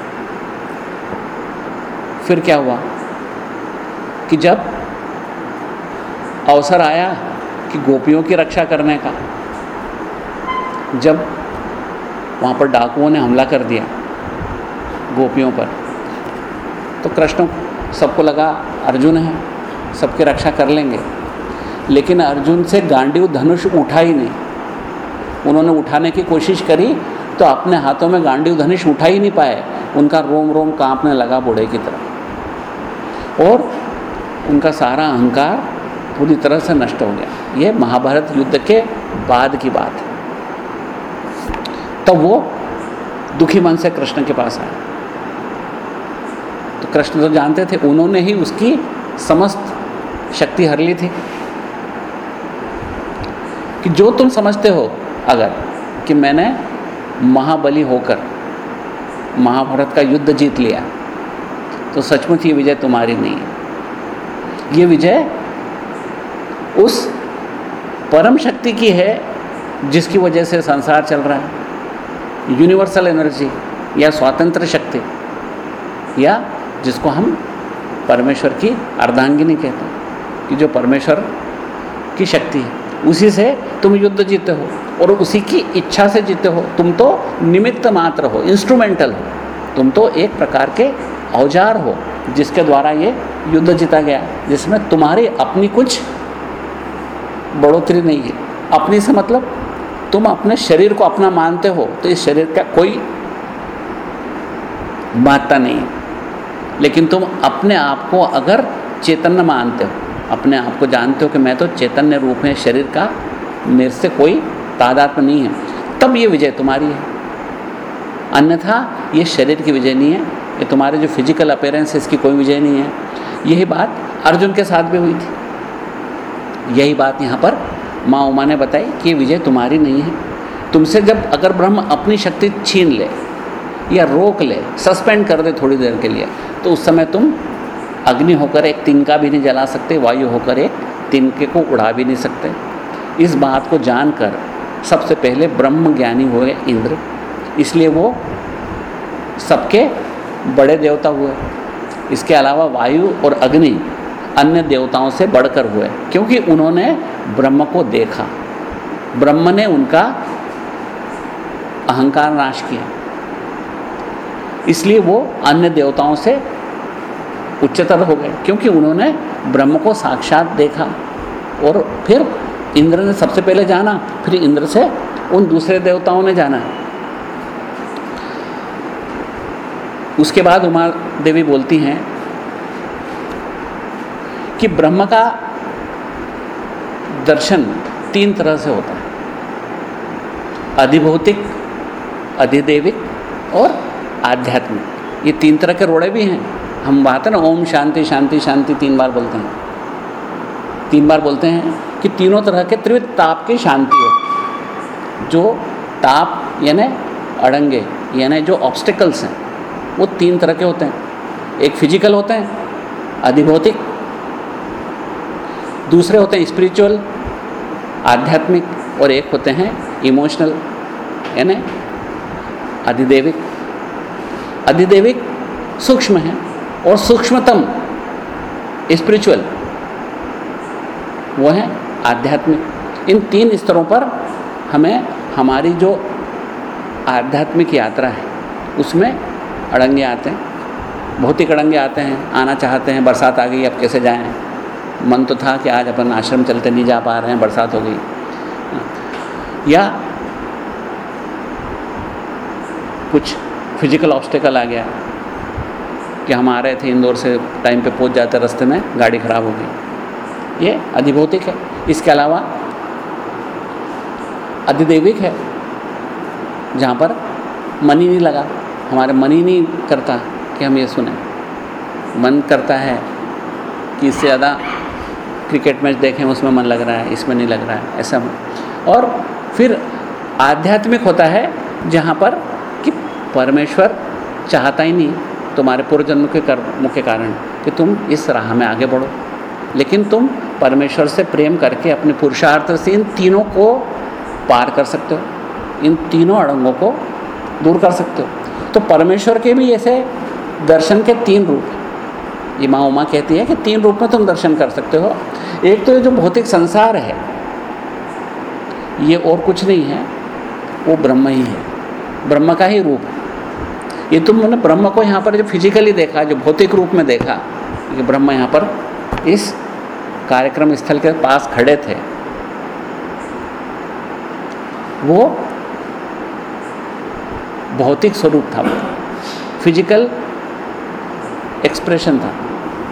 फिर क्या हुआ कि जब अवसर आया कि गोपियों की रक्षा करने का, जब वहाँ पर डाकुओं ने हमला कर दिया गोपियों पर तो कृष्ण, सबको लगा, अर्जुन है। सबकी रक्षा कर लेंगे। लेकिन अर्जुन से गांडीव धनुष उठा ही नहीं। उन्होंने उठाने की कोशिश करी तो अपने हाथों में गांडीव धनुष उठा ही नहीं पाए। उनका रोम रोम कांपने लगा बूढ़े की तरह। और उनका सारा अहंकार पूरी तरह से नष्ट हो गया। ये महाभारत युद्ध के बाद की बात है। तब वो दुखी मन से कृष्ण के पास आए तो कृष्ण तो जानते थे, उन्होंने ही उसकी समस्त शक्ति हर ली थी? कि जो तुम समझते हो, अगर, कि मैंने महाबली होकर महाभारत का युद्ध जीत लिया तो सचमुच ये विजय तुम्हारी नहीं है। ये विजय उस परम शक्ति की है, जिसकी वजह से संसार चल रहा है। यूनिवर्सल एनर्जी या स्वतंत्र शक्ति, या जिसको हम परमेश्वर की अर्धांगिनी कहते हैं। कि जो परमेश्वर की शक्ति है, उसी से तुम युद्ध जीते हो और उसी की इच्छा से जीते हो। तुम तो निमित्त मात्र हो इंस्ट्रूमेंटल हो। तुम तो एक प्रकार के औज़ार हो, जिसके द्वारा ये युद्ध जीता गया, जिसमें तुम्हारी अपनी कुछ बढ़ोतरी नहीं है। अपनी से मतलब तुम अपने शरीर को अपना मानते हो तो इस शरीर का कोई महत्ता नहीं है। लेकिन तुम अपने आप को अगर चैतन्य मानते हो अपने आप को जानते हो कि मैं तो चैतन्य रूप में शरीर का मेरे से कोई तादात्म नहीं है। तब ये विजय तुम्हारी है। अन्यथा ये शरीर की विजय नहीं है, ये तुम्हारे जो फ़िज़िकल अपेयरेंस है, इसकी कोई विजय नहीं है। यही बात अर्जुन के साथ भी हुई थी। यही बात यहाँ पर माँ उमा ने बताई कि ये विजय तुम्हारी नहीं है। तुमसे जब अगर ब्रह्म अपनी शक्ति छीन ले या रोक ले सस्पेंड कर दे थोड़ी देर के लिए तो उस समय तुम अग्नि होकर एक तिनका भी नहीं जला सकते, वायु होकर एक तिनके को उड़ा भी नहीं सकते। इस बात को जानकर सबसे पहले ब्रह्म ज्ञानी हुए इंद्र, इसलिए वो सबके बड़े देवता हुए। इसके अलावा वायु और अग्नि अन्य देवताओं से बढ़कर हुए, क्योंकि उन्होंने ब्रह्म को देखा। ब्रह्म ने उनका अहंकार नाश किया। इसलिए वो अन्य देवताओं से उच्चतर हो गए, क्योंकि उन्होंने ब्रह्म को साक्षात देखा और फिर इंद्र ने सबसे पहले जाना, फिर इंद्र से उन दूसरे देवताओं ने जाना। उसके बाद उमा देवी बोलती हैं कि ब्रह्म का दर्शन तीन तरह से होता है, अधिभौतिक, अधिदेविक और आध्यात्मिक। ये तीन तरह के रोड़े भी हैं। हम बात है ना, ओम शांति शांति शांति तीन बार बोलते हैं। तीन बार बोलते हैं कि तीनों तरह के त्रिविध ताप की शांति हो। जो ताप, यानी अड़ंगे, यानी जो ऑब्स्टिकल्स हैं, वो तीन तरह के होते हैं। एक फ़िज़िकल होते हैं, अधिभौतिक, दूसरे होते हैं स्पिरिचुअल आध्यात्मिक, और एक होते हैं इमोशनल यानी अधिदेविक। अधिदेविक सूक्ष्म है। और सूक्ष्मतम स्पिरिचुअल वो है आध्यात्मिक। इन तीन स्तरों पर हमें हमारी जो आध्यात्मिक यात्रा है, उसमें अड़ंगे आते हैं। भौतिक अड़ंगे आते हैं, आना चाहते हैं, बरसात आ गई, अब कैसे जाएँ? मन तो था कि आज अपन आश्रम चलते नहीं जा पा रहे हैं, बरसात हो गई। या कुछ फ़िज़िकल ऑब्स्टेकल आ गया कि हम आ रहे थे इंदौर से टाइम पे पहुँच जाते रास्ते में, गाड़ी ख़राब हो गई। ये अधिभौतिक है। इसके अलावा अधिदेविक है, जहाँ पर मन ही नहीं लगा। हमारे मन ही नहीं करता कि हम ये सुने। मन करता है कि इससे ज़्यादा क्रिकेट मैच देखें, उसमें मन लग रहा है, इसमें नहीं लग रहा है, ऐसा और फिर आध्यात्मिक होता है जहाँ पर कि परमेश्वर चाहता ही नहीं। तुम्हारे पूर्व जन्म के कर्मों मुख्य कारण कि तुम इस राह में आगे बढ़ो। लेकिन तुम परमेश्वर से प्रेम करके अपने पुरुषार्थ से इन तीनों को पार कर सकते हो। इन तीनों अड़ंगों को दूर कर सकते हो। तो परमेश्वर के भी ऐसे दर्शन के तीन रूप हैं। ये माँ उमा कहती है कि तीन रूप में तुम दर्शन कर सकते हो। एक तो ये जो भौतिक संसार है, ये और कुछ नहीं है, वो ब्रह्म ही है। ब्रह्म का ही रूप है। ये तुमने ब्रह्म को यहाँ पर जो फिजिकली देखा, जो भौतिक रूप में देखा, कि ब्रह्म यहाँ पर इस कार्यक्रम स्थल के पास खड़े थे। वो भौतिक स्वरूप था। फ़िज़िकल एक्सप्रेशन था।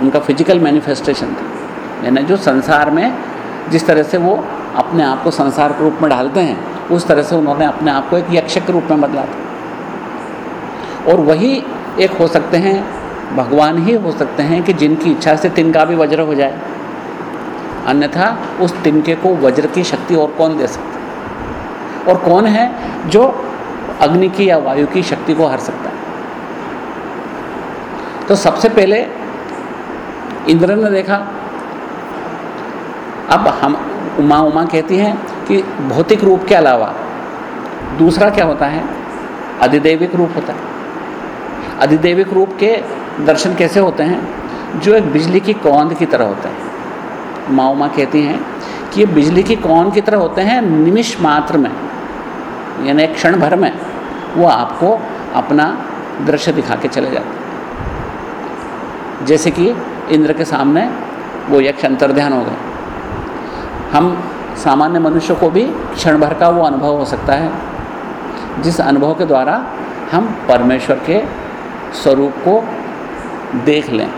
उनका फ़िज़िकल मैनिफेस्टेशन था। यानी जो संसार में जिस तरह से वो अपने आप को संसार के रूप में डालते हैं, उस तरह से उन्होंने अपने आप को एक यक्ष के रूप में बदला था। और वही एक हो सकते हैं, भगवान ही हो सकते हैं कि जिनकी इच्छा से तिनका भी वज्र हो जाए। अन्यथा उस तिनके को वज्र की शक्ति और कौन दे सकता और कौन है जो अग्नि की या वायु की शक्ति को हर सकता है? तो सबसे पहले इंद्र ने देखा, अब हम उमा उमा कहती हैं कि भौतिक रूप के अलावा दूसरा क्या होता है? अधिदेविक रूप होता है। अधिदेविक रूप के दर्शन कैसे होते हैं? जो एक बिजली की कौंद की तरह होता है। माँ उमा कहती हैं कि ये बिजली की कौन की तरह होते हैं निमिष मात्र में, यानी एक क्षण भर में, वो आपको अपना दृश्य दिखा के चले जाते हैं। जैसे कि इंद्र के सामने वो यक्ष अंतर्ध्यान हो गए। हम सामान्य मनुष्य को भी क्षण भर का वो अनुभव हो सकता है, जिस अनुभव के द्वारा हम परमेश्वर के स्वरूप को देख लें।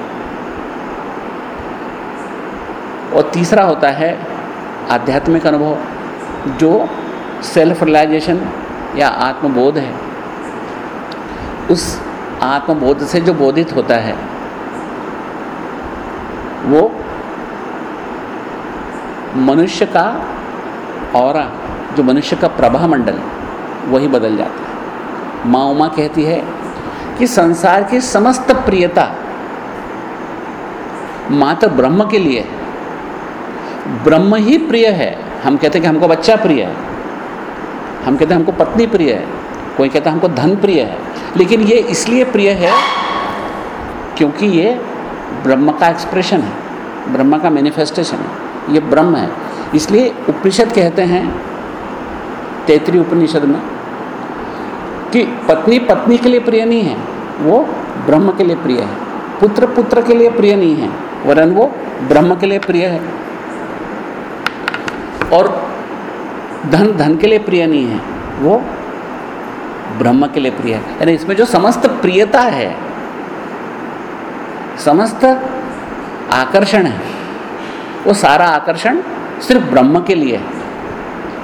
और तीसरा होता है आध्यात्मिक अनुभव, जो सेल्फ रिलाइजेशन या आत्मबोध है। उस आत्मबोध से जो बोधित होता है, वो मनुष्य का और जो मनुष्य का प्रभा मंडल, वही बदल जाता है। माँ उमा कहती है कि संसार की समस्त प्रियता मात्र ब्रह्म के लिए ब्रह्म ही प्रिय है। हम कहते हैं कि हमको बच्चा प्रिय है। हम कहते हैं हमको पत्नी प्रिय है। कोई कहता है हमको धन प्रिय है। लेकिन ये इसलिए प्रिय है क्योंकि ये ब्रह्म का एक्सप्रेशन है। ब्रह्म का मैनिफेस्टेशन है। ये ब्रह्म है। इसलिए उपनिषद कहते हैं, तैतरी उपनिषद में कि पत्नी पत्नी के लिए प्रिय नहीं है, वो ब्रह्म के लिए प्रिय है। पुत्र पुत्र के लिए प्रिय नहीं है, वरन वो ब्रह्म के लिए प्रिय है। और धन धन के लिए प्रिय नहीं है, वो ब्रह्म के लिए प्रिय है। यानी इसमें जो समस्त प्रियता है, समस्त आकर्षण है, वो सारा आकर्षण सिर्फ़ ब्रह्म के लिए है।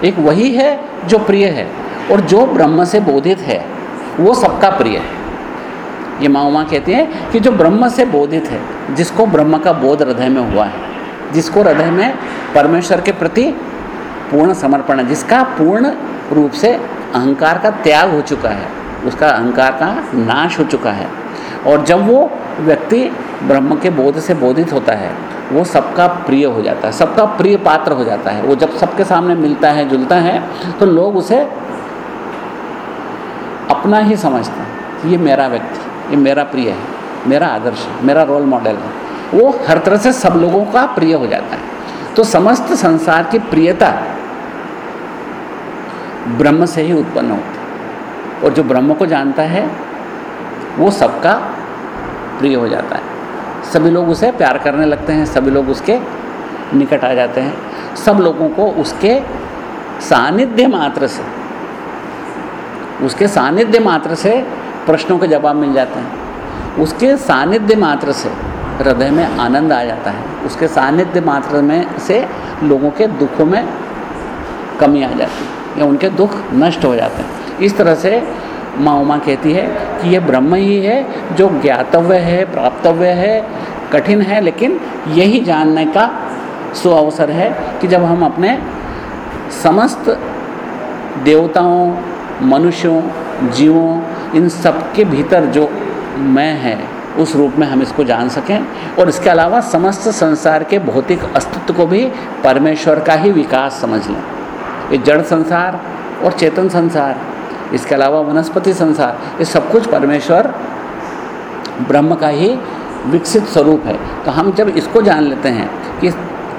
एक वही है जो प्रिय है। और जो ब्रह्म से बोधित है, वो सबका प्रिय है। ये माँ उमा कहती हैं कि जो ब्रह्म से बोधित है, जिसको ब्रह्म का बोध हृदय में हुआ है, जिसको हृदय में परमेश्वर के प्रति पूर्ण समर्पण है, जिसका पूर्ण रूप से अहंकार का त्याग हो चुका है, उसका अहंकार का नाश हो चुका है। और जब वो व्यक्ति ब्रह्म के बोध से बोधित होता है, वो सबका प्रिय हो जाता है, सबका प्रिय पात्र हो जाता है। वो जब सबके सामने मिलता है, जुलता है तो लोग उसे अपना ही समझते हैं ये मेरा व्यक्ति, ये मेरा प्रिय है, मेरा आदर्श है, मेरा रोल मॉडल है। वो हर तरह से सब लोगों का प्रिय हो जाता है। तो समस्त संसार की प्रियता ब्रह्म से ही उत्पन्न होती है। और जो ब्रह्म को जानता है, वो सबका प्रिय हो जाता है। सभी लोग उसे प्यार करने लगते हैं, सभी लोग उसके निकट आ जाते हैं। सब लोगों को उसके सानिध्य मात्र से उसके सानिध्य मात्र से प्रश्नों के जवाब मिल जाते हैं। उसके सानिध्य मात्र से हृदय में आनंद आ जाता है। उसके सानिध्य मात्र में से लोगों के दुखों में कमी आ जाती है या उनके दुख नष्ट हो जाते हैं। इस तरह से माँ उमा कहती है कि ये ब्रह्म ही है जो ज्ञातव्य है, प्राप्तव्य है, कठिन है, लेकिन यही जानने का सो अवसर है कि जब हम अपने समस्त देवताओं मनुष्यों, जीवों, इन सब के भीतर जो मैं है, उस रूप में हम इसको जान सकें। और इसके अलावा समस्त संसार के भौतिक अस्तित्व को भी परमेश्वर का ही विकास समझ लें। ये जड़ संसार और चेतन संसार, इसके अलावा वनस्पति संसार, ये सब कुछ परमेश्वर ब्रह्म का ही विकसित स्वरूप है। तो हम जब इसको जान लेते हैं कि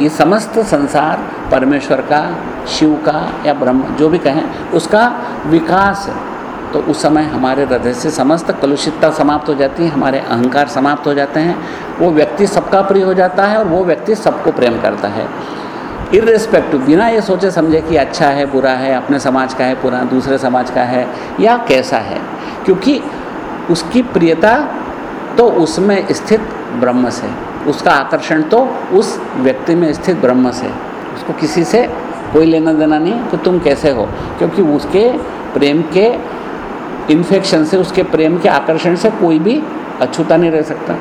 ये समस्त संसार परमेश्वर का, शिव का या ब्रह्म जो भी कहें, उसका विकास है। तो उस समय हमारे हृदय से समस्त कलुषितता समाप्त हो जाती है, हमारे अहंकार समाप्त हो जाते हैं। वो व्यक्ति सबका प्रिय हो जाता है और वो व्यक्ति सबको प्रेम करता है। इरेस्पेक्टिव बिना ये सोचे समझे कि अच्छा है, बुरा है, अपने समाज का है पूरा दूसरे समाज का है, या कैसा है। क्योंकि उसकी प्रियता तो उसमें स्थित ब्रह्म से उसका आकर्षण तो उस व्यक्ति में स्थित ब्रह्म से। उसको किसी से कोई लेना देना नहीं कि तुम कैसे हो? क्योंकि उसके प्रेम के इन्फेक्शन से, उसके प्रेम के आकर्षण से कोई भी अछूता नहीं रह सकता।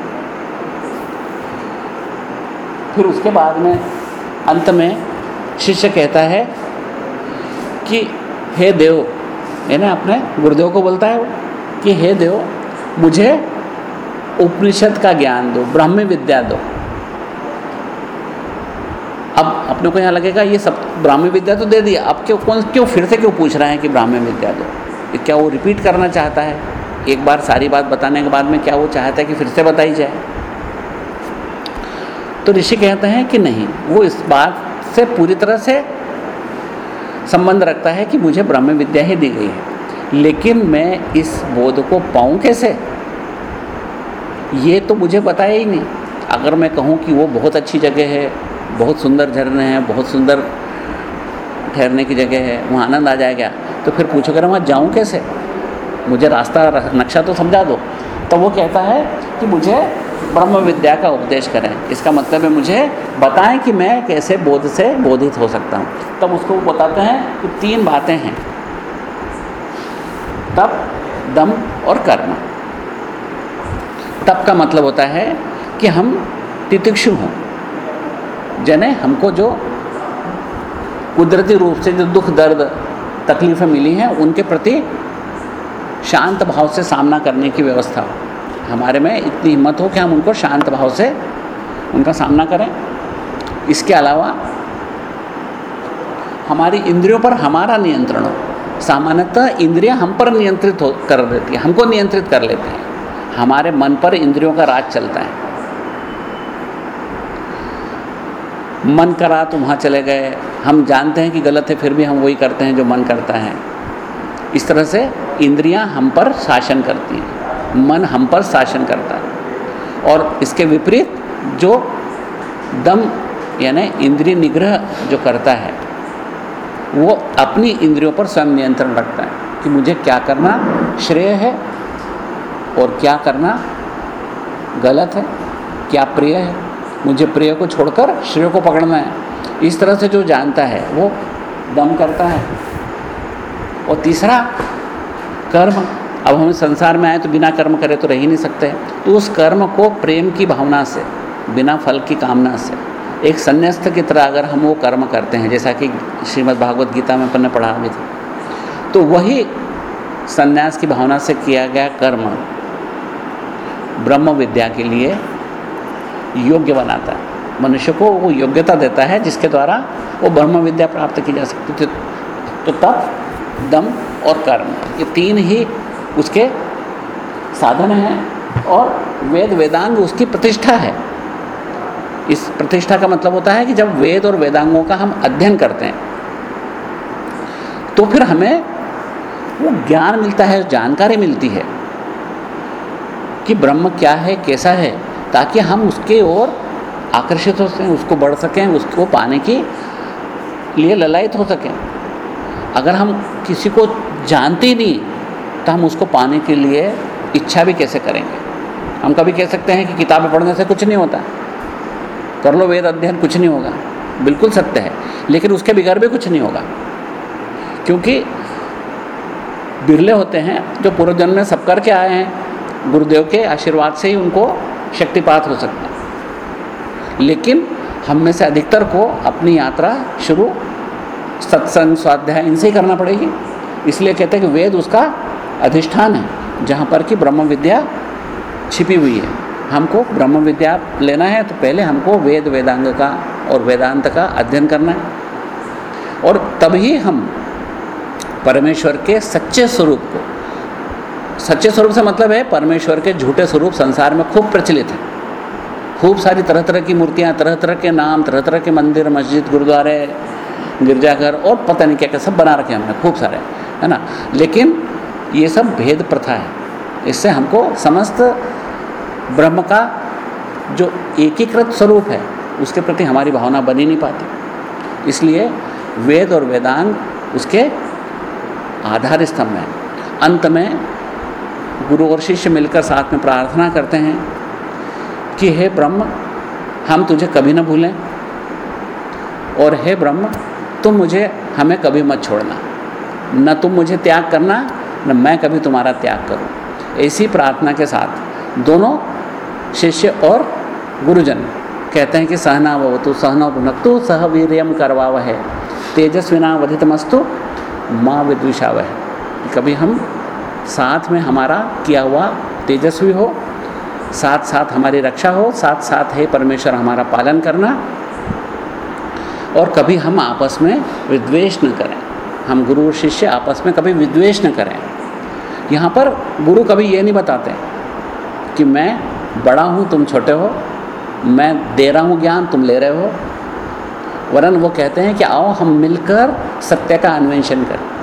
फिर उसके बाद में, अंत में शिष्य कहता है कि, हे देव, है ना अपने? गुरुदेव को बोलता है वो, कि हे देव, मुझे उपनिषद का ज्ञान दो, ब्रह्म विद्या दो। अब अपने को यहाँ लगेगा, ये सब ब्राह्मी विद्या तो दे दिया, अब क्यों, कौन, क्यों फिर से क्यों पूछ रहे हैं कि ब्राह्मी विद्या दो? क्या वो रिपीट करना चाहता है? एक बार सारी बात बताने के बाद में क्या वो चाहता है कि फिर से बताई जाए? तो ऋषि कहते हैं कि नहीं, वो इस बात से पूरी तरह से संबंध रखता है कि मुझे ब्रह्म विद्या ही दी गई है। लेकिन मैं इस बोध को पाऊँ कैसे? ये तो मुझे बताया ही नहीं। अगर मैं कहूँ कि वो बहुत अच्छी जगह है, बहुत सुंदर झरने हैं, बहुत सुंदर ठहरने की जगह है, वहाँ आनंद आ जाएगा तो फिर पूछो कर वहाँ जाऊँ कैसे? मुझे रास्ता, नक्शा तो समझा दो। तो वो कहता है कि मुझे ब्रह्म विद्या का उपदेश करें। इसका मतलब है मुझे बताएँ कि मैं कैसे बोध से बोधित हो सकता हूँ। तब उसको बताते हैं कि तीन बातें हैं। तप, दम और कर्म। तप का मतलब होता है कि हम तितिक्षु हों, जने हमको जो कुदरती रूप से जो दुख, दर्द, तकलीफ़ें मिली हैं, उनके प्रति शांत भाव से सामना करने की व्यवस्था हो। हमारे में इतनी हिम्मत हो कि हम उनको शांत भाव से उनका सामना करें। इसके अलावा हमारी इंद्रियों पर हमारा नियंत्रण हो। सामान्यतः इंद्रियाँ हम पर नियंत्रित हो, कर देती हैं, हमको नियंत्रित कर लेते हैं। हमारे मन पर इंद्रियों का राज चलता है। मन करा तो वहाँ चले गए। हम जानते हैं कि गलत है, फिर भी हम वही करते हैं जो मन करता है। इस तरह से इंद्रियाँ हम पर शासन करती हैं। मन हम पर शासन करता है। और इसके विपरीत जो दम, यानी इंद्रिय निग्रह जो करता है, वो अपनी इंद्रियों पर स्वयं नियंत्रण रखता है कि मुझे क्या करना श्रेय है और क्या करना? गलत है। क्या प्रिय है? मुझे प्रिय को छोड़कर श्रेय को पकड़ना है। इस तरह से जो जानता है, वो दम करता है। और तीसरा, कर्म। अब हम संसार में आए तो बिना कर्म करे तो रह ही नहीं सकते। तो उस कर्म को प्रेम की भावना से, बिना फल की कामना से। एक संन्यास्त की तरह अगर हम वो कर्म करते हैं, जैसा कि श्रीमद् भागवत गीता में अपन ने पढ़ा भी था। तो वही संन्यास की भावना से किया गया कर्म। ब्रह्म विद्या के लिए योग्य बनाता है। मनुष्य को वो योग्यता देता है, जिसके द्वारा वो ब्रह्म विद्या प्राप्त की जा सकती है। तो तप, दम और कर्म, ये तीन ही उसके साधन हैं और वेद वेदांग उसकी प्रतिष्ठा है। इस प्रतिष्ठा का मतलब होता है कि जब वेद और वेदांगों का हम अध्ययन करते हैं तो फिर हमें वो ज्ञान मिलता है, जानकारी मिलती है। कि ब्रह्म क्या है, कैसा है, ताकि हम उसके ओर आकर्षित हो सकें, उसको बढ़ सकें, उसको पाने की लिए ललायित हो सकें। अगर हम किसी को जानते नहीं तो हम उसको पाने के लिए इच्छा भी कैसे करेंगे? हम कभी कह सकते हैं कि किताबें पढ़ने से कुछ नहीं होता। कर लो वेद अध्ययन, कुछ नहीं होगा। बिल्कुल सत्य है, लेकिन उसके बिगड़ भी कुछ नहीं होगा। क्योंकि बिरले होते हैं, जो पूर्व जन्म में सब करके आए हैं। गुरुदेव के आशीर्वाद से ही उनको शक्तिपात हो सकता है। लेकिन हम में से अधिकतर को अपनी यात्रा शुरू, सत्संग, स्वाध्याय, इनसे ही करना पड़ेगी। इसलिए कहते हैं कि वेद उसका अधिष्ठान है, जहाँ पर कि ब्रह्म विद्या छिपी हुई है। हमको ब्रह्म विद्या लेना है तो पहले हमको वेद, वेदांग का और वेदांत का अध्ययन करना है। और तभी हम परमेश्वर के सच्चे स्वरूप को सच्चे स्वरूप से मतलब है परमेश्वर के झूठे स्वरूप संसार में खूब प्रचलित है। खूब सारी तरह तरह की मूर्तियाँ तरह तरह के नाम तरह तरह के मंदिर, मस्जिद, गुरुद्वारे, गिरजाघर और पता नहीं क्या क्या सब बना रखे हमने, खूब सारे, है ना? लेकिन ये सब भेद प्रथा है। इससे हमको समस्त ब्रह्म का जो एकीकृत स्वरूप है, उसके प्रति हमारी भावना बनी नहीं पाती। इसलिए वेद और वेदांग उसके आधार स्तंभ हैं। अंत में गुरु और शिष्य मिलकर साथ में प्रार्थना करते हैं कि हे ब्रह्म, हम तुझे कभी न भूलें। और हे ब्रह्म, तुम मुझे, हमें कभी मत छोड़ना। न तुम मुझे त्याग करना, न मैं कभी तुम्हारा त्याग करूँ। ऐसी प्रार्थना के साथ दोनों शिष्य और गुरुजन कहते हैं कि सहना तो सहना भुनक्तु, सह वीरियम करवा वह तेजस्विना वधितमस्तु माँ विद्विषा वह कभी हम साथ में हमारा किया हुआ तेजस्वी हो साथ साथ हमारी रक्षा हो साथ साथ है परमेश्वर हमारा पालन करना, और कभी हम आपस में विद्वेष न करें। हम गुरु और शिष्य आपस में कभी विद्वेष न करें। यहाँ पर गुरु कभी ये नहीं बताते कि मैं बड़ा हूँ, तुम छोटे हो, मैं दे रहा हूँ ज्ञान, तुम ले रहे हो। वरन वो कहते हैं कि आओ हम मिलकर सत्य का अन्वेषण करें।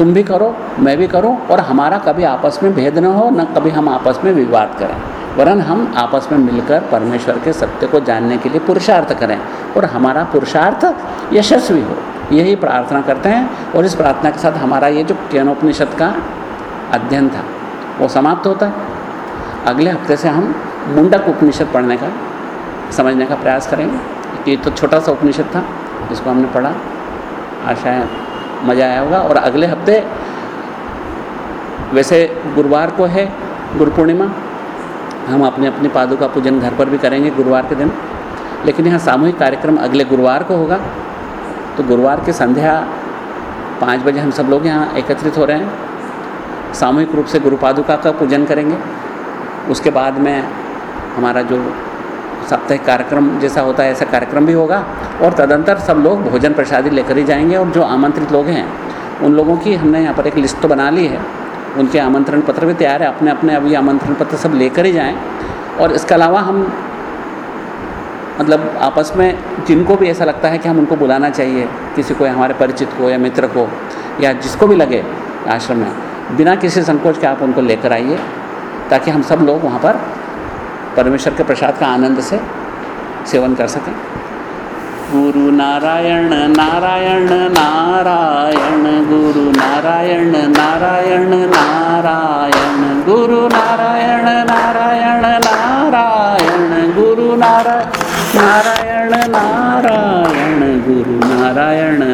तुम भी करो, मैं भी करूँ, और हमारा कभी आपस में भेद न हो, न कभी हम आपस में विवाद करें। वरन हम आपस में मिलकर परमेश्वर के सत्य को जानने के लिए पुरुषार्थ करें, और हमारा पुरुषार्थ यशस्वी हो। यही प्रार्थना करते हैं, और इस प्रार्थना के साथ हमारा ये जो केनोपनिषद का अध्ययन था, वो समाप्त होता है। अगले हफ़्ते से हम मुंडक उपनिषद पढ़ने का, समझने का प्रयास करेंगे। ये तो छोटा सा उपनिषद था, जिसको हमने पढ़ा। आशा है मज़ा आया होगा। और अगले हफ़्ते वैसे गुरुवार को है गुरु पूर्णिमा हम अपने अपने पादों का पूजन घर पर भी करेंगे गुरुवार के दिन। लेकिन यहाँ सामूहिक कार्यक्रम अगले गुरुवार को होगा। तो गुरुवार की संध्या पाँच बजे हम सब लोग यहाँ एकत्रित हो रहे हैं। सामूहिक रूप से गुरु पादुका का पूजन करेंगे। उसके बाद में हमारा जो साप्ताहिक कार्यक्रम जैसा होता है, ऐसा कार्यक्रम भी होगा और तदंतर सब लोग भोजन प्रसादी लेकर ही जाएँगे और जो आमंत्रित लोग हैं, उन लोगों की हमने यहाँ पर एक लिस्ट तो बना ली है। उनके आमंत्रण पत्र भी तैयार है, अपने अपने अभी आमंत्रण पत्र सब लेकर ही जाएँ और इसके अलावा हम मतलब आपस में जिनको भी ऐसा लगता है कि हम उनको बुलाना चाहिए, किसी को हमारे परिचित को या मित्र को या जिसको भी लगे आश्रम में, बिना किसी संकोच के आप उनको लेकर आइए ताकि हम सब लोग वहाँ पर परमेश्वर के प्रसाद का आनंद से सेवन कर सकें। गुरु नारायण नारायण नारायण, गुरु नारायण नारायण नारायण, गुरु नारायण नारायण नारायण, गुरु नारायण नारायण नारायण, गुरु नारायण